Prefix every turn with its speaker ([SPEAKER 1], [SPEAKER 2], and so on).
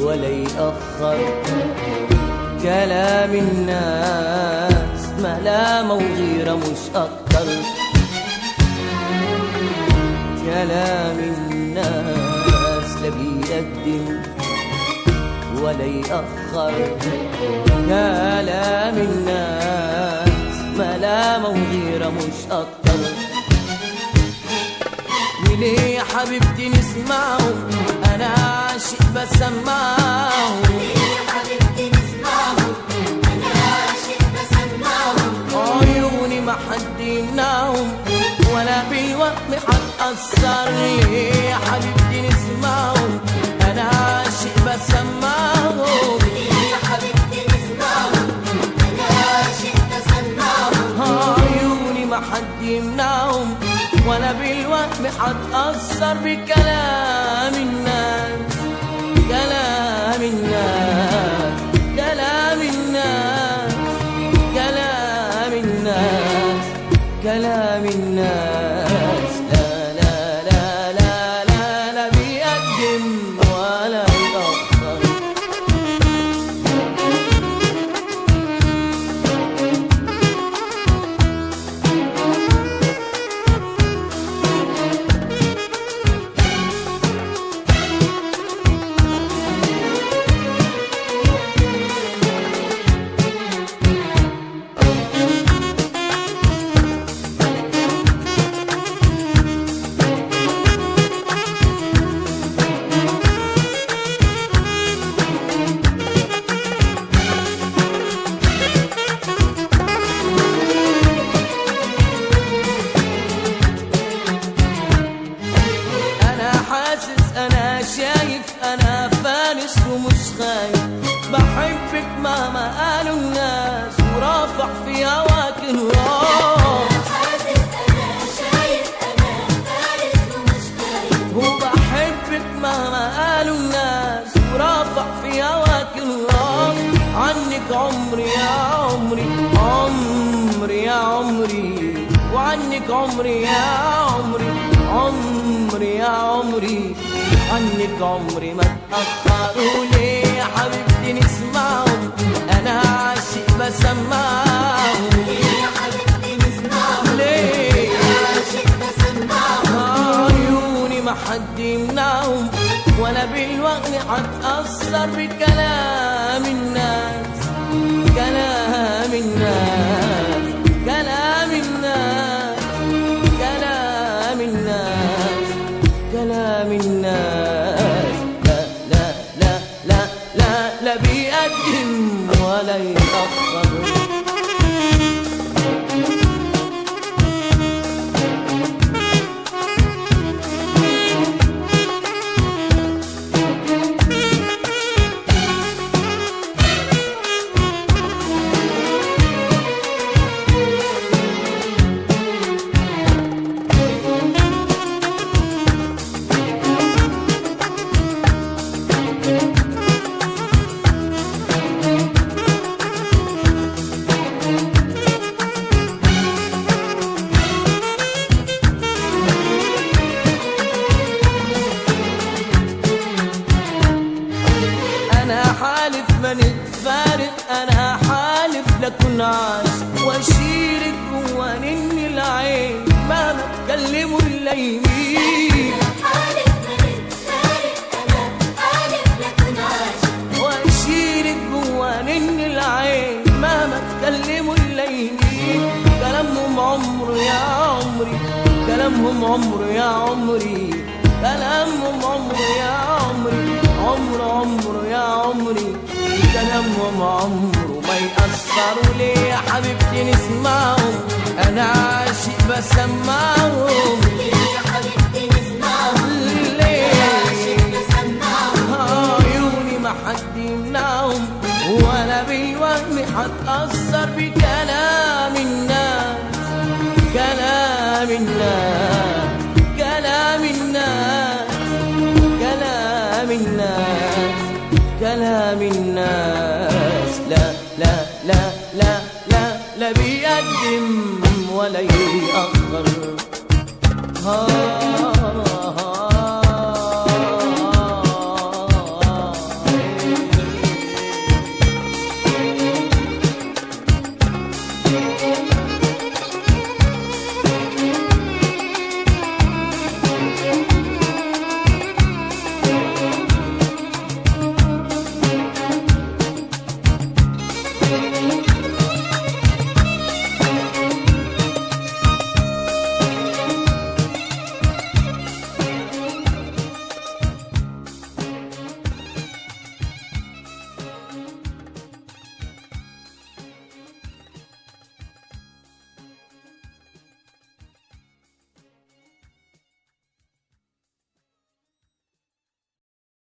[SPEAKER 1] ولا يأخر كلام الناس ملامة وغيرة مش أكتر كلام الناس لا بيقدم ولا يأخر كلام الناس ملامة وغيرة مش أكتر وليه أنا عاشق حبيبتي أنا عاشق عيوني ما حد يمنعهم ولا بالوهم حتأثر بكلام الناس. كلام الناس فارس ومش خايف بحبك مهما قالوا الناس ورافع في هواك الراس وبحبك مهما قالوا الناس ورافع في هواك عنك عمري يا عمري عمري يا عمري. وعنك عمري يا عمري. عنك عمري ما تأخروا ليه يا حبيبتي نسمعهم. أنا عاشق بسمعهم ليه؟ عيوني ما حد يمنعهم ولا بالوقت حتأثر بكلام الناس. كلام الناس. حالف لكن عاش وأشيرك جوا نن العين ما بتكلموا الا يمين واشيرك جوا نن العين كلامهم عمر يا عمري كلامهم عمر يا عمري كلامهم عمر يا عمري عمر عمر يا عمري كلامهم عمره ما يأثروا ليه يا حبيبتي نسمعهم أنا عاشق بسمعهم ليه عيوني ما حد يمنعهم ولا حتأثر بكلام الناس. كلام الناس كلام الناس كلام الناس كلام الناس. لا لا لا لا بيقدم ولا يأخر آه.